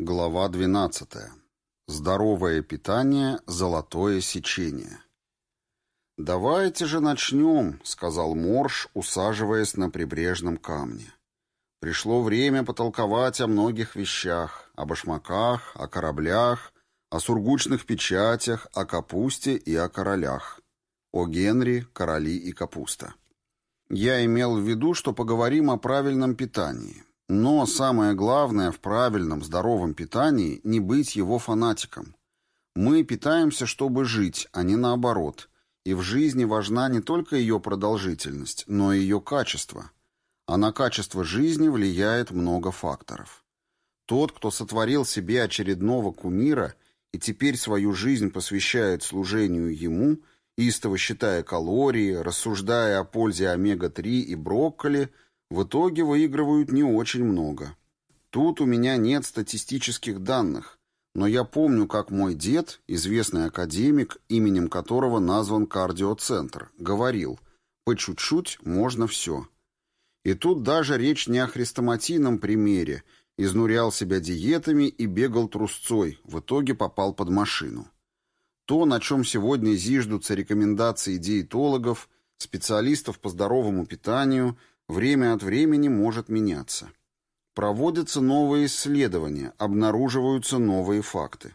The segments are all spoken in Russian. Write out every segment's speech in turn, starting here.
Глава 12. Здоровое питание, золотое сечение. «Давайте же начнем», — сказал Морж, усаживаясь на прибрежном камне. Пришло время потолковать о многих вещах, о башмаках, о кораблях, о сургучных печатях, о капусте и о королях, о Генри, короли и капуста. Я имел в виду, что поговорим о правильном питании. Но самое главное в правильном, здоровом питании – не быть его фанатиком. Мы питаемся, чтобы жить, а не наоборот. И в жизни важна не только ее продолжительность, но и ее качество. А на качество жизни влияет много факторов. Тот, кто сотворил себе очередного кумира и теперь свою жизнь посвящает служению ему, истово считая калории, рассуждая о пользе омега-3 и брокколи – в итоге выигрывают не очень много. Тут у меня нет статистических данных, но я помню, как мой дед, известный академик, именем которого назван кардиоцентр, говорил «по чуть-чуть можно все». И тут даже речь не о хрестоматийном примере, изнурял себя диетами и бегал трусцой, в итоге попал под машину. То, на чем сегодня зиждутся рекомендации диетологов, специалистов по здоровому питанию, время от времени может меняться. Проводятся новые исследования, обнаруживаются новые факты.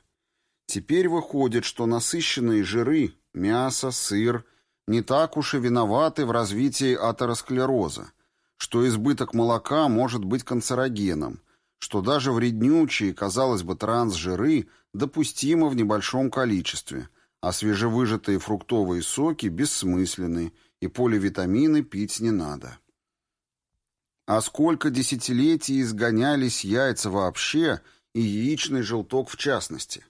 Теперь выходит, что насыщенные жиры, мясо, сыр, не так уж и виноваты в развитии атеросклероза, что избыток молока может быть канцерогеном, что даже вреднючие, казалось бы, трансжиры допустимы в небольшом количестве, а свежевыжатые фруктовые соки бессмысленны и поливитамины пить не надо. А сколько десятилетий изгонялись яйца вообще и яичный желток в частности?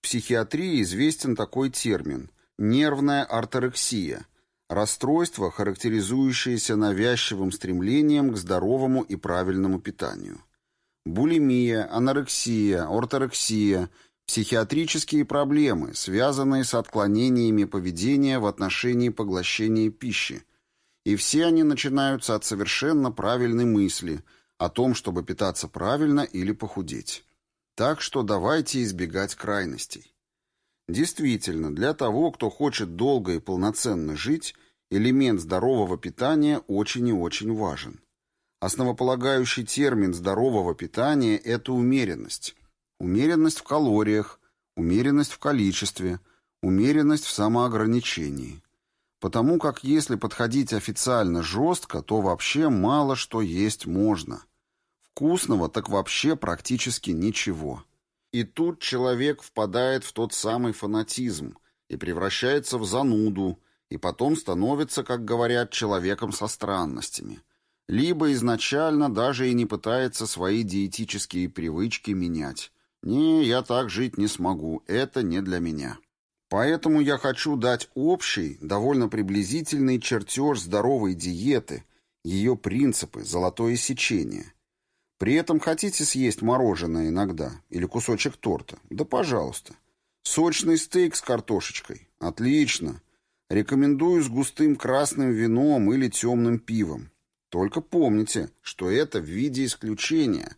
В психиатрии известен такой термин – нервная орторексия – расстройство, характеризующееся навязчивым стремлением к здоровому и правильному питанию. Булимия, анорексия, орторексия – психиатрические проблемы, связанные с отклонениями поведения в отношении поглощения пищи – и все они начинаются от совершенно правильной мысли о том, чтобы питаться правильно или похудеть. Так что давайте избегать крайностей. Действительно, для того, кто хочет долго и полноценно жить, элемент здорового питания очень и очень важен. Основополагающий термин здорового питания – это умеренность. Умеренность в калориях, умеренность в количестве, умеренность в самоограничении потому как если подходить официально жестко, то вообще мало что есть можно. Вкусного так вообще практически ничего. И тут человек впадает в тот самый фанатизм и превращается в зануду, и потом становится, как говорят, человеком со странностями. Либо изначально даже и не пытается свои диетические привычки менять. «Не, я так жить не смогу, это не для меня». Поэтому я хочу дать общий, довольно приблизительный чертеж здоровой диеты, ее принципы, золотое сечение. При этом хотите съесть мороженое иногда или кусочек торта? Да пожалуйста. Сочный стейк с картошечкой? Отлично. Рекомендую с густым красным вином или темным пивом. Только помните, что это в виде исключения,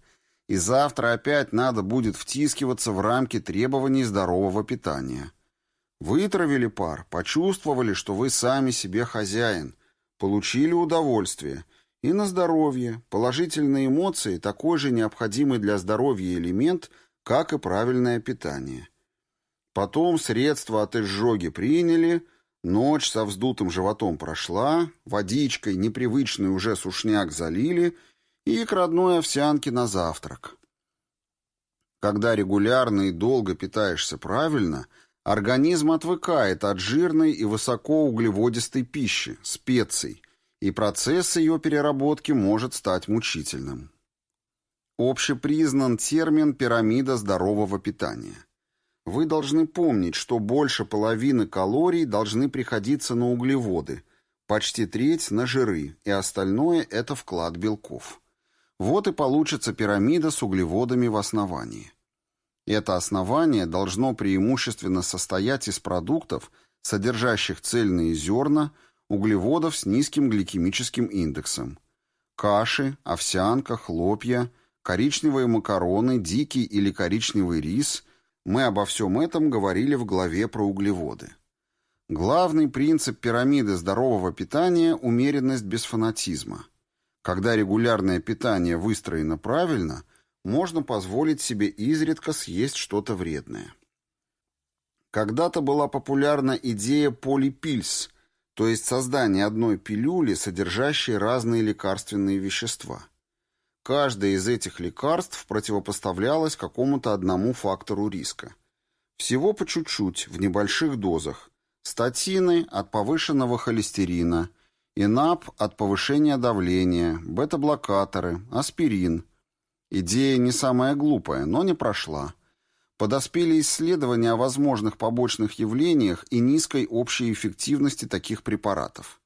и завтра опять надо будет втискиваться в рамки требований здорового питания. Вытравили пар, почувствовали, что вы сами себе хозяин, получили удовольствие. И на здоровье. Положительные эмоции – такой же необходимый для здоровья элемент, как и правильное питание. Потом средства от изжоги приняли, ночь со вздутым животом прошла, водичкой непривычный уже сушняк залили и к родной овсянке на завтрак. Когда регулярно и долго питаешься правильно – Организм отвыкает от жирной и высокоуглеводистой пищи, специй, и процесс ее переработки может стать мучительным. Общепризнан термин «пирамида здорового питания». Вы должны помнить, что больше половины калорий должны приходиться на углеводы, почти треть на жиры, и остальное – это вклад белков. Вот и получится пирамида с углеводами в основании. Это основание должно преимущественно состоять из продуктов, содержащих цельные зерна, углеводов с низким гликемическим индексом. Каши, овсянка, хлопья, коричневые макароны, дикий или коричневый рис. Мы обо всем этом говорили в главе про углеводы. Главный принцип пирамиды здорового питания – умеренность без фанатизма. Когда регулярное питание выстроено правильно, можно позволить себе изредка съесть что-то вредное. Когда-то была популярна идея полипильс, то есть создание одной пилюли, содержащей разные лекарственные вещества. Каждое из этих лекарств противопоставлялось какому-то одному фактору риска. Всего по чуть-чуть, в небольших дозах. Статины от повышенного холестерина, ИНАП от повышения давления, бета-блокаторы, аспирин. Идея не самая глупая, но не прошла. Подоспели исследования о возможных побочных явлениях и низкой общей эффективности таких препаратов.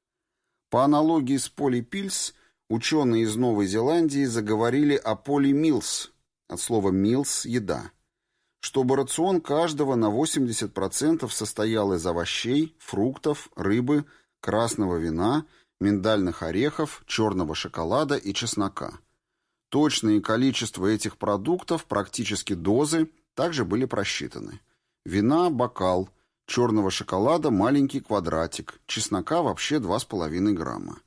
По аналогии с полипильс, ученые из Новой Зеландии заговорили о полимилс, от слова «милс» – еда, чтобы рацион каждого на 80% состоял из овощей, фруктов, рыбы, красного вина, миндальных орехов, черного шоколада и чеснока. Точные количество этих продуктов, практически дозы – также были просчитаны. Вина – бокал, черного шоколада – маленький квадратик, чеснока вообще 2,5 грамма.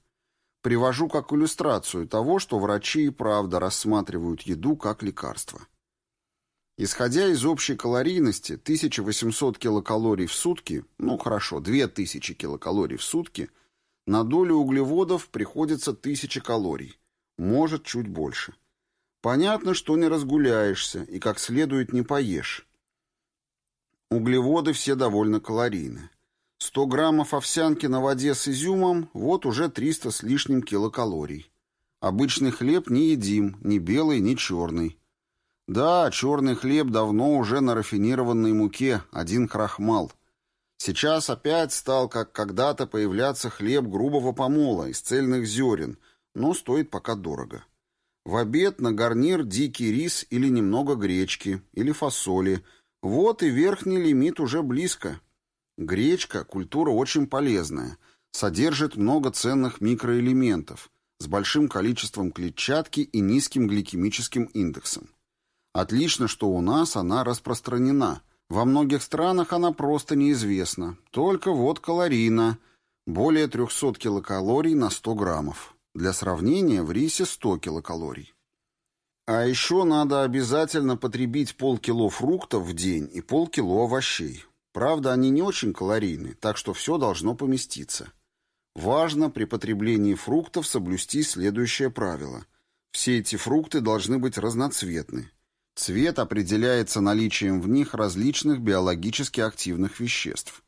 Привожу как иллюстрацию того, что врачи и правда рассматривают еду как лекарство. Исходя из общей калорийности, 1800 килокалорий в сутки, ну хорошо, 2000 килокалорий в сутки, на долю углеводов приходится 1000 калорий, может чуть больше. Понятно, что не разгуляешься и как следует не поешь. Углеводы все довольно калорийны. 100 граммов овсянки на воде с изюмом – вот уже 300 с лишним килокалорий. Обычный хлеб не едим, ни белый, ни черный. Да, черный хлеб давно уже на рафинированной муке, один крахмал. Сейчас опять стал, как когда-то, появляться хлеб грубого помола из цельных зерен, но стоит пока дорого. В обед на гарнир дикий рис или немного гречки, или фасоли. Вот и верхний лимит уже близко. Гречка – культура очень полезная, содержит много ценных микроэлементов, с большим количеством клетчатки и низким гликемическим индексом. Отлично, что у нас она распространена. Во многих странах она просто неизвестна. Только вот калорийна. Более 300 килокалорий на 100 граммов. Для сравнения, в рисе 100 килокалорий. А еще надо обязательно потребить полкило фруктов в день и полкило овощей. Правда, они не очень калорийны, так что все должно поместиться. Важно при потреблении фруктов соблюсти следующее правило. Все эти фрукты должны быть разноцветны. Цвет определяется наличием в них различных биологически активных веществ.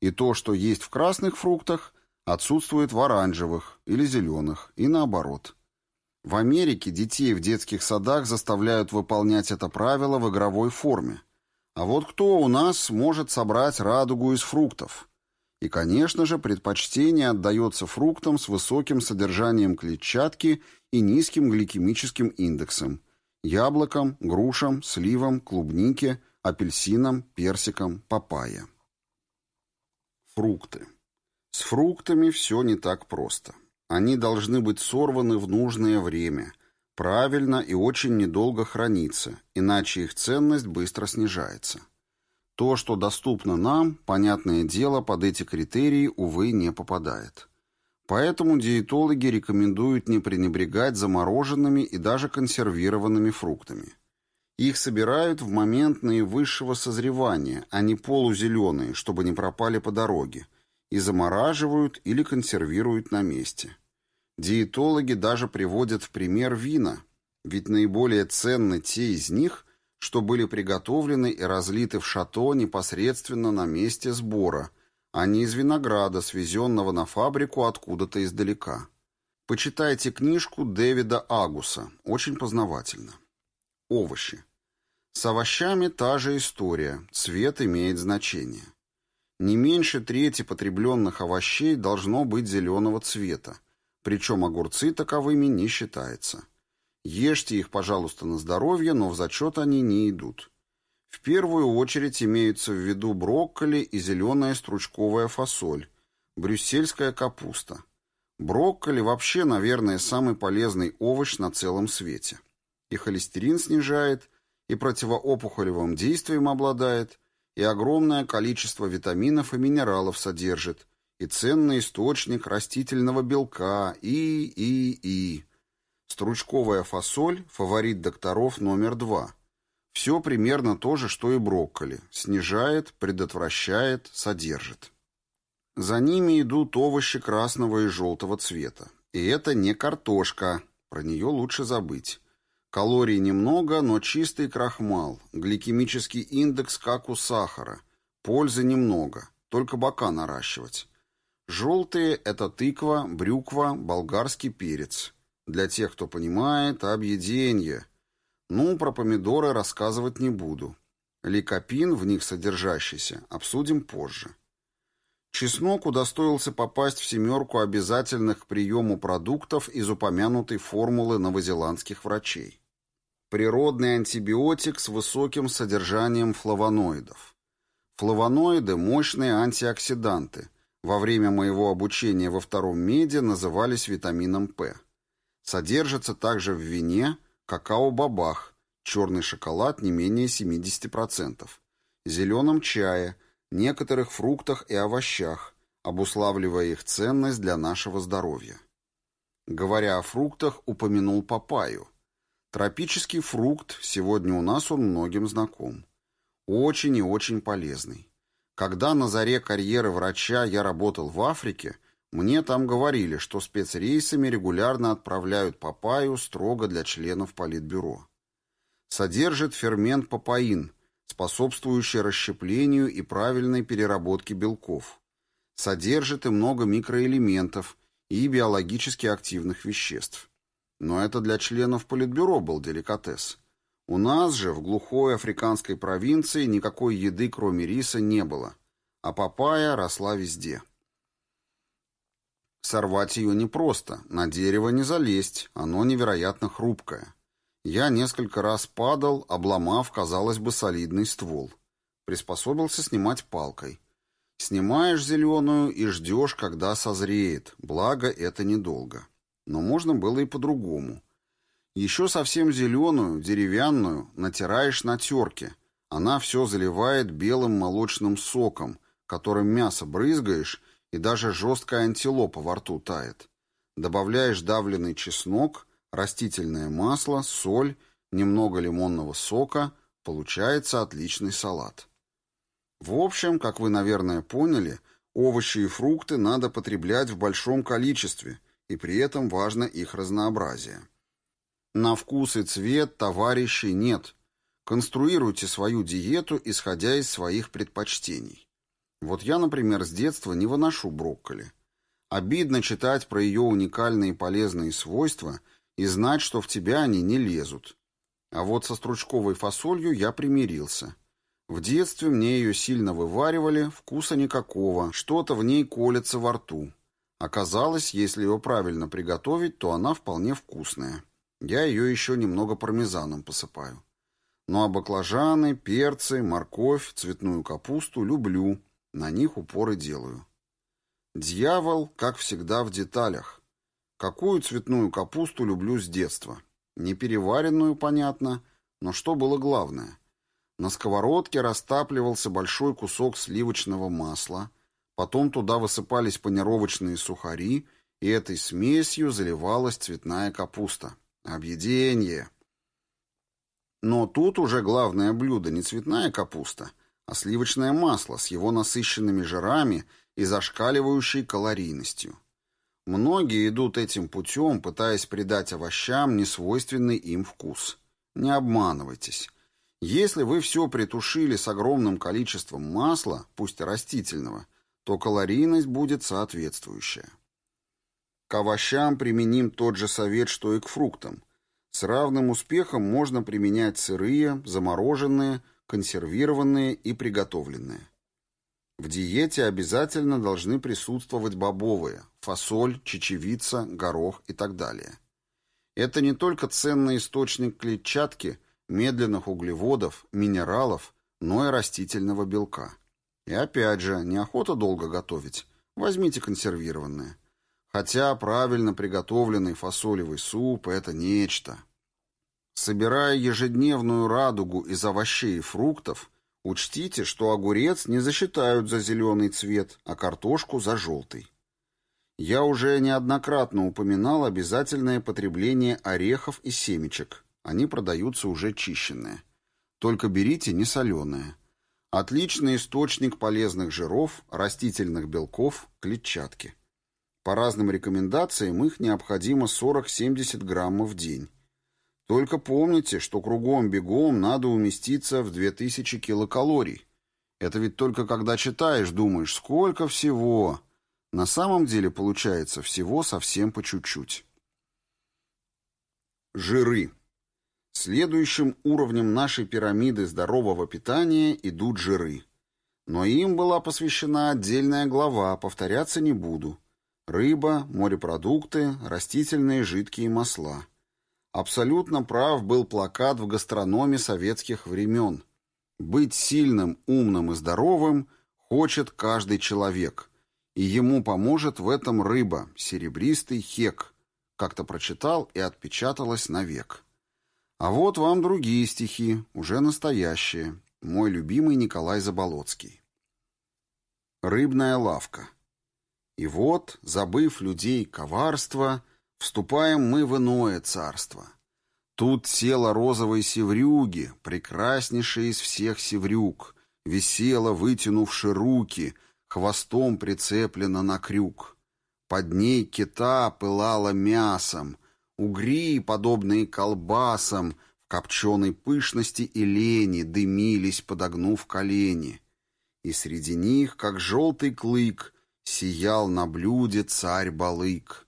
И то, что есть в красных фруктах, отсутствует в оранжевых или зеленых, и наоборот. В Америке детей в детских садах заставляют выполнять это правило в игровой форме. А вот кто у нас может собрать радугу из фруктов? И, конечно же, предпочтение отдается фруктам с высоким содержанием клетчатки и низким гликемическим индексом. Яблокам, грушам, сливам, клубнике, апельсинам, персикам, папайя. Фрукты. С фруктами все не так просто. Они должны быть сорваны в нужное время, правильно и очень недолго храниться, иначе их ценность быстро снижается. То, что доступно нам, понятное дело, под эти критерии, увы, не попадает. Поэтому диетологи рекомендуют не пренебрегать замороженными и даже консервированными фруктами. Их собирают в момент наивысшего созревания, а не полузеленые, чтобы не пропали по дороге, и замораживают или консервируют на месте. Диетологи даже приводят в пример вина, ведь наиболее ценны те из них, что были приготовлены и разлиты в шато непосредственно на месте сбора, а не из винограда, свезенного на фабрику откуда-то издалека. Почитайте книжку Дэвида Агуса, очень познавательно. Овощи. С овощами та же история, цвет имеет значение. Не меньше трети потребленных овощей должно быть зеленого цвета, причем огурцы таковыми не считается. Ешьте их, пожалуйста, на здоровье, но в зачет они не идут. В первую очередь имеются в виду брокколи и зеленая стручковая фасоль, брюссельская капуста. Брокколи вообще, наверное, самый полезный овощ на целом свете. и холестерин снижает, и противоопухолевым действием обладает, и огромное количество витаминов и минералов содержит, и ценный источник растительного белка, и, и, и. Стручковая фасоль – фаворит докторов номер два. Все примерно то же, что и брокколи. Снижает, предотвращает, содержит. За ними идут овощи красного и желтого цвета. И это не картошка, про нее лучше забыть. Калорий немного, но чистый крахмал, гликемический индекс как у сахара. Пользы немного, только бока наращивать. Желтые – это тыква, брюква, болгарский перец. Для тех, кто понимает, объеденье. Ну, про помидоры рассказывать не буду. Ликопин, в них содержащийся, обсудим позже. Чеснок удостоился попасть в семерку обязательных к приему продуктов из упомянутой формулы новозеландских врачей. Природный антибиотик с высоким содержанием флавоноидов. Флавоноиды – мощные антиоксиданты. Во время моего обучения во втором меде назывались витамином П. Содержится также в вине, какао-бобах, черный шоколад не менее 70%, зеленом чае, некоторых фруктах и овощах, обуславливая их ценность для нашего здоровья. Говоря о фруктах, упомянул папайю – Тропический фрукт, сегодня у нас он многим знаком. Очень и очень полезный. Когда на заре карьеры врача я работал в Африке, мне там говорили, что спецрейсами регулярно отправляют папайю строго для членов политбюро. Содержит фермент папаин, способствующий расщеплению и правильной переработке белков. Содержит и много микроэлементов и биологически активных веществ. Но это для членов Политбюро был деликатес. У нас же, в глухой африканской провинции, никакой еды, кроме риса, не было. А папайя росла везде. Сорвать ее непросто, на дерево не залезть, оно невероятно хрупкое. Я несколько раз падал, обломав, казалось бы, солидный ствол. Приспособился снимать палкой. Снимаешь зеленую и ждешь, когда созреет, благо это недолго. Но можно было и по-другому. Еще совсем зеленую, деревянную, натираешь на терке. Она все заливает белым молочным соком, которым мясо брызгаешь, и даже жесткая антилопа во рту тает. Добавляешь давленный чеснок, растительное масло, соль, немного лимонного сока, получается отличный салат. В общем, как вы, наверное, поняли, овощи и фрукты надо потреблять в большом количестве – и при этом важно их разнообразие. На вкус и цвет товарищей нет. Конструируйте свою диету, исходя из своих предпочтений. Вот я, например, с детства не выношу брокколи. Обидно читать про ее уникальные полезные свойства и знать, что в тебя они не лезут. А вот со стручковой фасолью я примирился. В детстве мне ее сильно вываривали, вкуса никакого, что-то в ней колется во рту. Оказалось, если ее правильно приготовить, то она вполне вкусная. Я ее еще немного пармезаном посыпаю. Ну а баклажаны, перцы, морковь, цветную капусту люблю, на них упоры делаю. Дьявол, как всегда, в деталях. Какую цветную капусту люблю с детства? Не переваренную, понятно, но что было главное? На сковородке растапливался большой кусок сливочного масла, Потом туда высыпались панировочные сухари, и этой смесью заливалась цветная капуста. Объеденье! Но тут уже главное блюдо не цветная капуста, а сливочное масло с его насыщенными жирами и зашкаливающей калорийностью. Многие идут этим путем, пытаясь придать овощам несвойственный им вкус. Не обманывайтесь. Если вы все притушили с огромным количеством масла, пусть и растительного, то калорийность будет соответствующая. К овощам применим тот же совет, что и к фруктам. С равным успехом можно применять сырые, замороженные, консервированные и приготовленные. В диете обязательно должны присутствовать бобовые, фасоль, чечевица, горох и так далее. Это не только ценный источник клетчатки, медленных углеводов, минералов, но и растительного белка. И опять же, неохота долго готовить. Возьмите консервированное. Хотя правильно приготовленный фасолевый суп – это нечто. Собирая ежедневную радугу из овощей и фруктов, учтите, что огурец не засчитают за зеленый цвет, а картошку за желтый. Я уже неоднократно упоминал обязательное потребление орехов и семечек. Они продаются уже чищенные. Только берите не соленые. Отличный источник полезных жиров, растительных белков, клетчатки. По разным рекомендациям их необходимо 40-70 граммов в день. Только помните, что кругом-бегом надо уместиться в 2000 килокалорий. Это ведь только когда читаешь, думаешь, сколько всего. На самом деле получается всего совсем по чуть-чуть. Жиры. Следующим уровнем нашей пирамиды здорового питания идут жиры. Но им была посвящена отдельная глава, повторяться не буду. Рыба, морепродукты, растительные жидкие масла. Абсолютно прав был плакат в гастрономе советских времен. Быть сильным, умным и здоровым хочет каждый человек. И ему поможет в этом рыба, серебристый хек. Как-то прочитал и отпечаталось навек. А вот вам другие стихи, уже настоящие. Мой любимый Николай Заболоцкий. Рыбная лавка. И вот, забыв людей коварство, вступаем мы в иное царство. Тут села розовой севрюги, прекраснейшая из всех севрюг, висела, вытянувши руки, хвостом прицеплена на крюк. Под ней кита пылала мясом, Угри, подобные колбасам, в копченой пышности и лени дымились, подогнув колени. И среди них, как желтый клык, сиял на блюде царь-балык.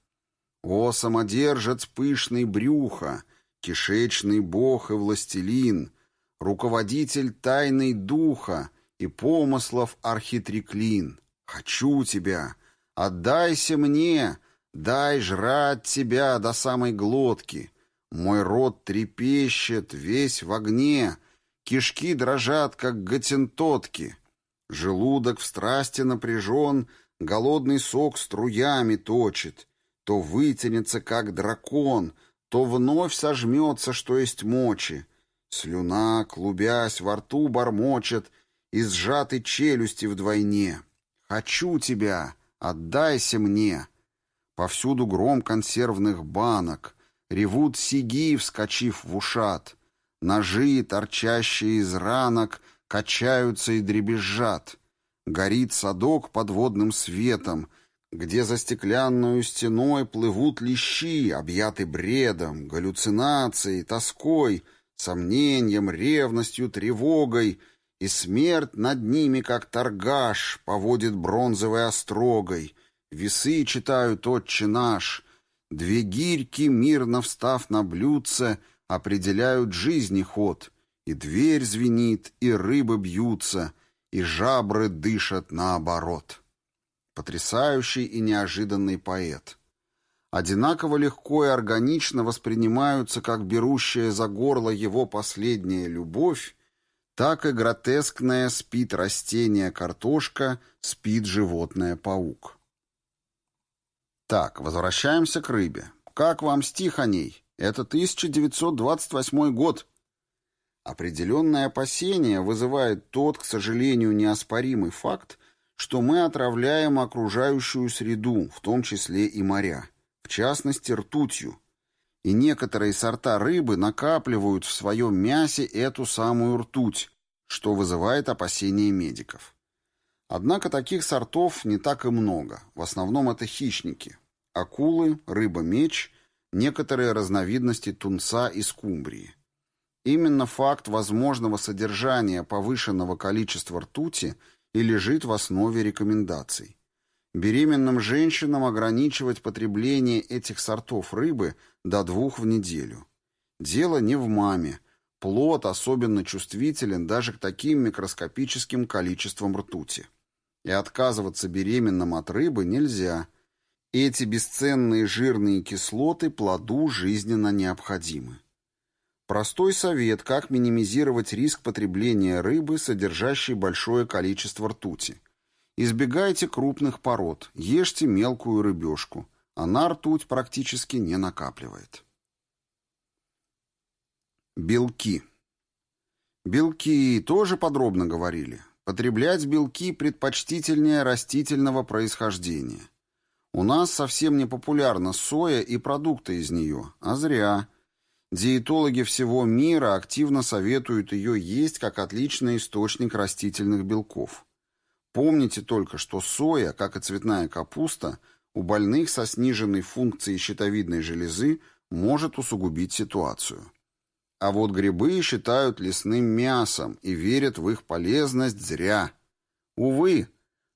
О, самодержец пышный брюха, кишечный бог и властелин, руководитель тайной духа и помыслов архитреклин, хочу тебя, отдайся мне, Дай жрать тебя до самой глотки. Мой рот трепещет, весь в огне, Кишки дрожат, как готентотки. Желудок в страсти напряжен, Голодный сок струями точит. То вытянется, как дракон, То вновь сожмется, что есть мочи. Слюна, клубясь, во рту бормочет И сжатой челюсти вдвойне. «Хочу тебя, отдайся мне!» Повсюду гром консервных банок. Ревут сиги, вскочив в ушат. Ножи, торчащие из ранок, качаются и дребезжат. Горит садок подводным светом, где за стеклянную стеной плывут лещи, объяты бредом, галлюцинацией, тоской, сомнением, ревностью, тревогой, и смерть над ними, как торгаш, поводит бронзовой острогой, Весы читают «Отче наш», Две гирьки, мирно встав на блюдце, Определяют жизни ход, И дверь звенит, и рыбы бьются, И жабры дышат наоборот. Потрясающий и неожиданный поэт. Одинаково легко и органично воспринимаются как берущая за горло его последняя любовь, так и гротескная спит растение картошка, спит животное паук. Так, возвращаемся к рыбе. Как вам стих о ней? Это 1928 год. Определенное опасение вызывает тот, к сожалению, неоспоримый факт, что мы отравляем окружающую среду, в том числе и моря, в частности ртутью. И некоторые сорта рыбы накапливают в своем мясе эту самую ртуть, что вызывает опасения медиков. Однако таких сортов не так и много. В основном это хищники. Акулы, рыба-меч, некоторые разновидности тунца и скумбрии. Именно факт возможного содержания повышенного количества ртути и лежит в основе рекомендаций. Беременным женщинам ограничивать потребление этих сортов рыбы до двух в неделю. Дело не в маме. Плод особенно чувствителен даже к таким микроскопическим количествам ртути. И отказываться беременным от рыбы нельзя. Эти бесценные жирные кислоты плоду жизненно необходимы. Простой совет, как минимизировать риск потребления рыбы, содержащей большое количество ртути. Избегайте крупных пород, ешьте мелкую рыбешку. Она ртуть практически не накапливает. Белки. Белки тоже подробно говорили. Потреблять белки предпочтительнее растительного происхождения. У нас совсем не популярна соя и продукты из нее, а зря. Диетологи всего мира активно советуют ее есть как отличный источник растительных белков. Помните только, что соя, как и цветная капуста, у больных со сниженной функцией щитовидной железы может усугубить ситуацию. А вот грибы считают лесным мясом и верят в их полезность зря. Увы,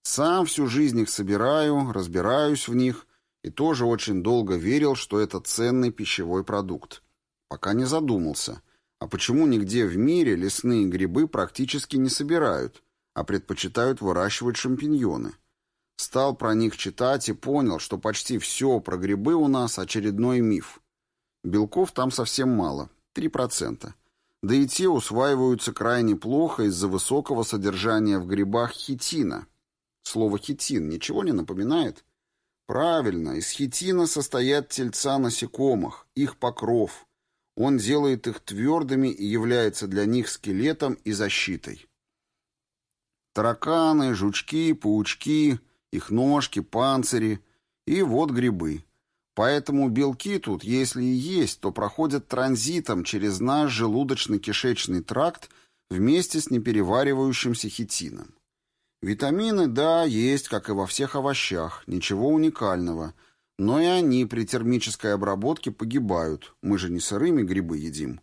сам всю жизнь их собираю, разбираюсь в них и тоже очень долго верил, что это ценный пищевой продукт. Пока не задумался, а почему нигде в мире лесные грибы практически не собирают, а предпочитают выращивать шампиньоны. Стал про них читать и понял, что почти все про грибы у нас очередной миф. Белков там совсем мало, 3%. Да и те усваиваются крайне плохо из-за высокого содержания в грибах хитина. Слово «хитин» ничего не напоминает? Правильно, из хитина состоят тельца насекомых, их покров. Он делает их твердыми и является для них скелетом и защитой. Тараканы, жучки, паучки, их ножки, панцири и вот грибы. Поэтому белки тут, если и есть, то проходят транзитом через наш желудочно-кишечный тракт вместе с непереваривающимся хитином. Витамины, да, есть, как и во всех овощах, ничего уникального, но и они при термической обработке погибают, мы же не сырыми грибы едим.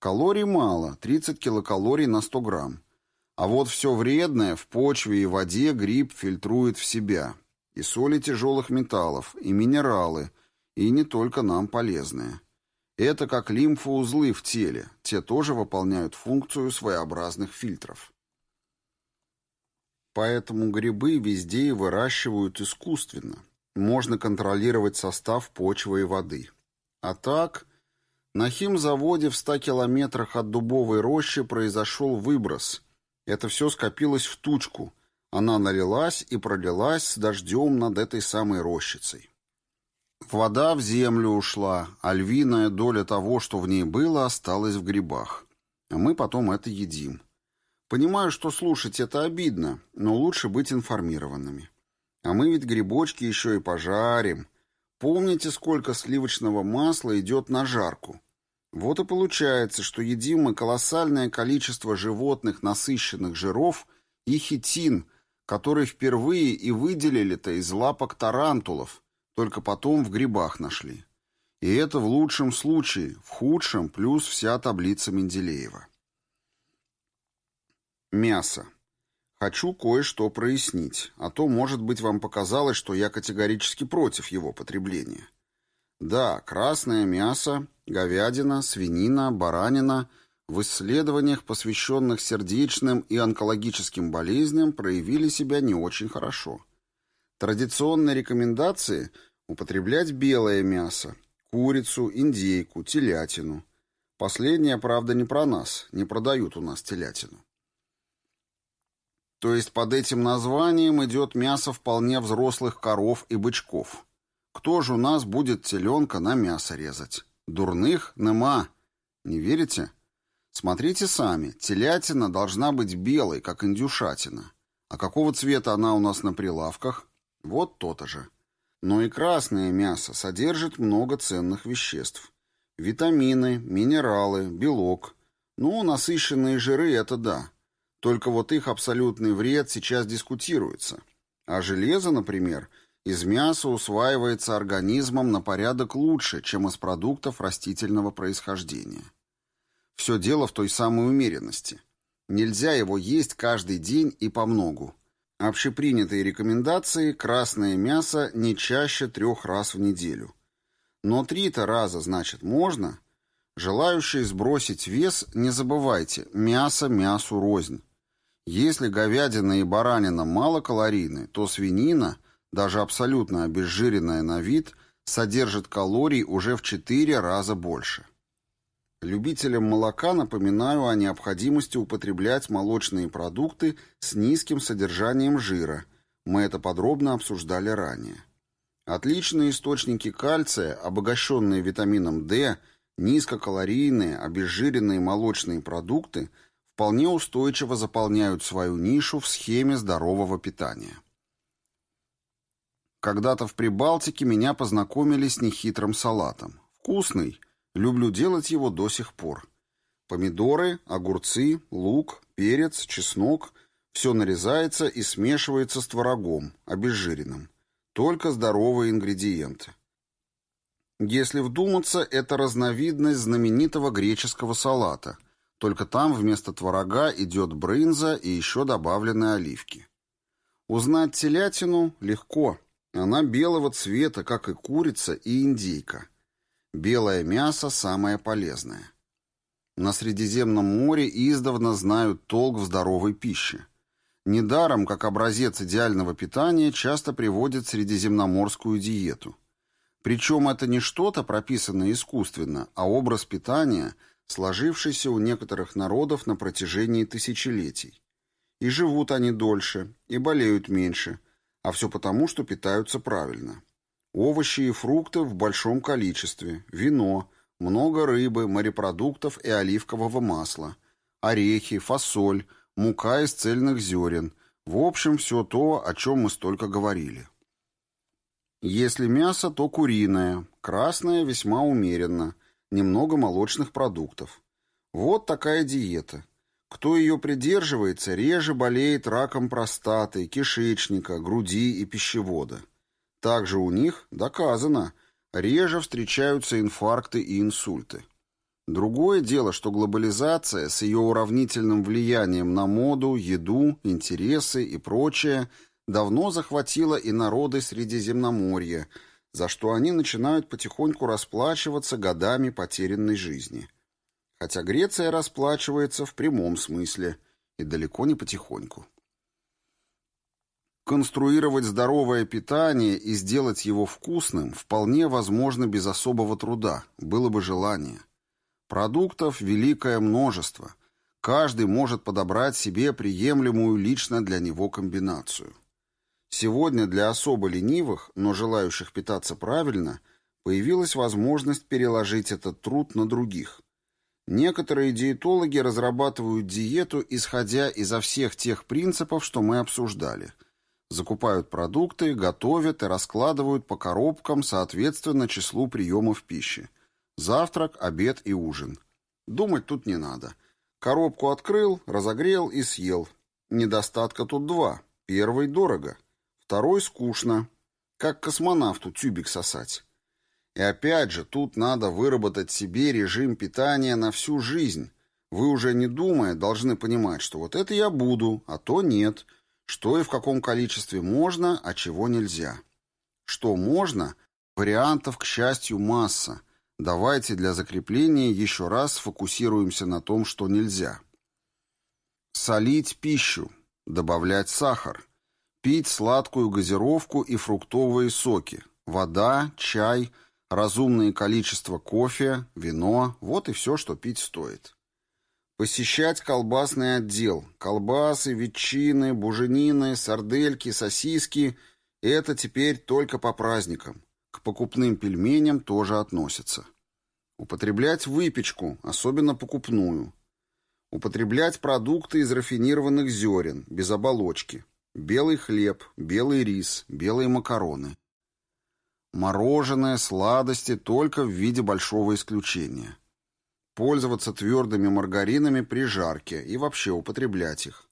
Калорий мало, 30 килокалорий на 100 грамм. А вот все вредное в почве и воде гриб фильтрует в себя. И соли тяжелых металлов, и минералы, и не только нам полезные. Это как лимфоузлы в теле, те тоже выполняют функцию своеобразных фильтров. Поэтому грибы везде и выращивают искусственно. Можно контролировать состав почвы и воды. А так, на химзаводе в 100 километрах от дубовой рощи произошел выброс – это все скопилось в тучку. Она налилась и пролилась с дождем над этой самой рощицей. Вода в землю ушла, а львиная доля того, что в ней было, осталась в грибах. А мы потом это едим. Понимаю, что слушать это обидно, но лучше быть информированными. А мы ведь грибочки еще и пожарим. Помните, сколько сливочного масла идет на жарку? Вот и получается, что едим мы колоссальное количество животных насыщенных жиров и хитин, который впервые и выделили-то из лапок тарантулов, только потом в грибах нашли. И это в лучшем случае, в худшем плюс вся таблица Менделеева. Мясо. Хочу кое-что прояснить, а то, может быть, вам показалось, что я категорически против его потребления. Да, красное мясо Говядина, свинина, баранина в исследованиях, посвященных сердечным и онкологическим болезням, проявили себя не очень хорошо. Традиционные рекомендации – употреблять белое мясо, курицу, индейку, телятину. Последнее, правда, не про нас, не продают у нас телятину. То есть под этим названием идет мясо вполне взрослых коров и бычков. Кто же у нас будет теленка на мясо резать? Дурных нема. Не верите? Смотрите сами. Телятина должна быть белой, как индюшатина. А какого цвета она у нас на прилавках? Вот то-то же. Но и красное мясо содержит много ценных веществ. Витамины, минералы, белок. Ну, насыщенные жиры – это да. Только вот их абсолютный вред сейчас дискутируется. А железо, например – из мяса усваивается организмом на порядок лучше, чем из продуктов растительного происхождения. Все дело в той самой умеренности. Нельзя его есть каждый день и по многу. Общепринятые рекомендации – красное мясо не чаще трех раз в неделю. Но три-то раза, значит, можно. Желающие сбросить вес, не забывайте, мясо мясу рознь. Если говядина и баранина малокалорийны, то свинина – даже абсолютно обезжиренная на вид, содержит калорий уже в 4 раза больше. Любителям молока напоминаю о необходимости употреблять молочные продукты с низким содержанием жира. Мы это подробно обсуждали ранее. Отличные источники кальция, обогащенные витамином D, Низкокалорийные, обезжиренные молочные продукты вполне устойчиво заполняют свою нишу в схеме здорового питания. Когда-то в Прибалтике меня познакомили с нехитрым салатом. Вкусный, люблю делать его до сих пор. Помидоры, огурцы, лук, перец, чеснок – все нарезается и смешивается с творогом, обезжиренным. Только здоровые ингредиенты. Если вдуматься, это разновидность знаменитого греческого салата, только там вместо творога идет брынза и еще добавлены оливки. Узнать телятину легко. Она белого цвета, как и курица и индейка. Белое мясо самое полезное. На Средиземном море издавна знают толк в здоровой пище. Недаром, как образец идеального питания, часто приводят средиземноморскую диету. Причем это не что-то прописанное искусственно, а образ питания, сложившийся у некоторых народов на протяжении тысячелетий. И живут они дольше, и болеют меньше, а все потому, что питаются правильно. Овощи и фрукты в большом количестве, вино – много рыбы, морепродуктов и оливкового масла, орехи, фасоль, мука из цельных зерен. В общем, все то, о чем мы столько говорили. Если мясо, то куриное, красное весьма умеренно, немного молочных продуктов. Вот такая диета. Кто ее придерживается, реже болеет раком простаты, кишечника, груди и пищевода. Также у них доказано – реже встречаются инфаркты и инсульты. Другое дело, что глобализация с ее уравнительным влиянием на моду, еду, интересы и прочее давно захватила и народы Средиземноморья, за что они начинают потихоньку расплачиваться годами потерянной жизни. Хотя Греция расплачивается в прямом смысле и далеко не потихоньку. Конструировать здоровое питание и сделать его вкусным вполне возможно без особого труда, было бы желание. Продуктов великое множество. Каждый может подобрать себе приемлемую лично для него комбинацию. Сегодня для особо ленивых, но желающих питаться правильно, появилась возможность переложить этот труд на других. Некоторые диетологи разрабатывают диету, исходя изо всех тех принципов, что мы обсуждали – Закупают продукты, готовят и раскладывают по коробкам соответственно числу приемов пищи. Завтрак, обед и ужин. Думать тут не надо. Коробку открыл, разогрел и съел. Недостатка тут два. Первый – дорого. Второй – скучно. Как космонавту тюбик сосать. И опять же, тут надо выработать себе режим питания на всю жизнь. Вы уже не думая должны понимать, что вот это я буду, а то нет – что и в каком количестве можно, а чего нельзя. Что можно, вариантов, к счастью, масса. Давайте для закрепления еще раз сфокусируемся на том, что нельзя. Солить пищу, добавлять сахар, пить сладкую газировку и фруктовые соки, вода, чай, разумное количество кофе, вино – вот и все, что пить стоит. Посещать колбасный отдел. Колбасы, ветчины, буженины, сардельки, сосиски – это теперь только по праздникам. К покупным пельменям тоже относятся. Употреблять выпечку, особенно покупную. Употреблять продукты из рафинированных зерен, без оболочки. Белый хлеб, белый рис, белые макароны. Мороженое, сладости только в виде большого исключения – Пользоваться твердыми маргаринами при жарке и вообще употреблять их.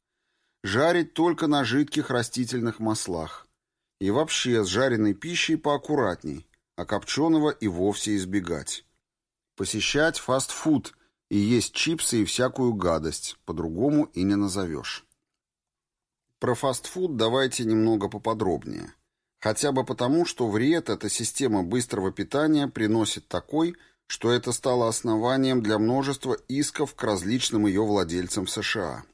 Жарить только на жидких растительных маслах. И вообще с жареной пищей поаккуратней, а копченого и вовсе избегать. Посещать фастфуд и есть чипсы и всякую гадость, по-другому и не назовешь. Про фастфуд давайте немного поподробнее. Хотя бы потому, что вред эта система быстрого питания приносит такой – что это стало основанием для множества исков к различным ее владельцам в США.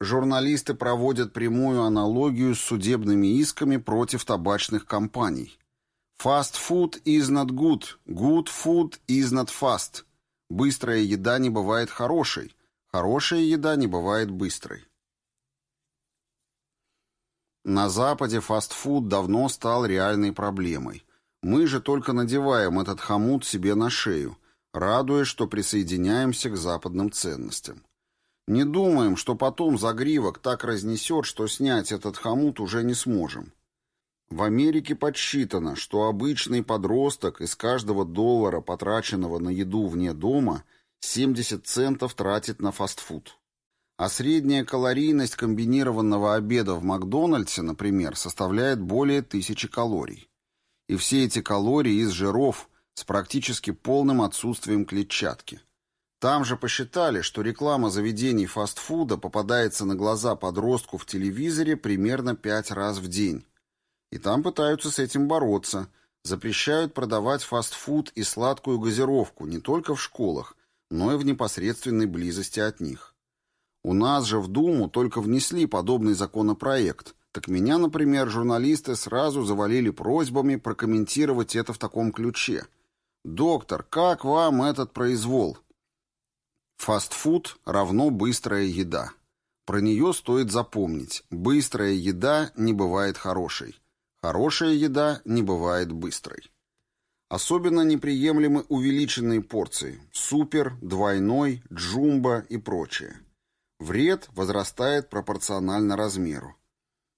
Журналисты проводят прямую аналогию с судебными исками против табачных компаний. Fast food is not good, good food is not fast. Быстрая еда не бывает хорошей, хорошая еда не бывает быстрой. На Западе фастфуд давно стал реальной проблемой – мы же только надеваем этот хомут себе на шею, радуясь, что присоединяемся к западным ценностям. Не думаем, что потом загривок так разнесет, что снять этот хомут уже не сможем. В Америке подсчитано, что обычный подросток из каждого доллара, потраченного на еду вне дома, 70 центов тратит на фастфуд. А средняя калорийность комбинированного обеда в Макдональдсе, например, составляет более тысячи калорий. И все эти калории из жиров с практически полным отсутствием клетчатки. Там же посчитали, что реклама заведений фастфуда попадается на глаза подростку в телевизоре примерно пять раз в день. И там пытаются с этим бороться, запрещают продавать фастфуд и сладкую газировку не только в школах, но и в непосредственной близости от них. У нас же в Думу только внесли подобный законопроект, так меня, например, журналисты сразу завалили просьбами прокомментировать это в таком ключе. «Доктор, как вам этот произвол?» Фастфуд равно быстрая еда. Про нее стоит запомнить. Быстрая еда не бывает хорошей. Хорошая еда не бывает быстрой. Особенно неприемлемы увеличенные порции – супер, двойной, джумбо и прочее. Вред возрастает пропорционально размеру.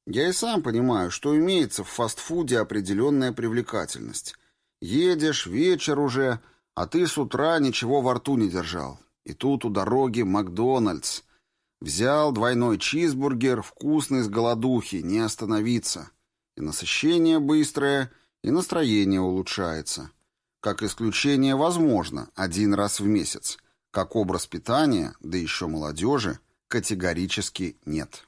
Я и сам понимаю, что имеется в фастфуде определенная привлекательность. Едешь, вечер уже, а ты с утра ничего во рту не держал. И тут у дороги Макдональдс. Взял двойной чизбургер, вкусный с голодухи, не остановиться. И насыщение быстрое, и настроение улучшается. Как исключение возможно, один раз в месяц. Как образ питания, да еще молодежи, категорически нет.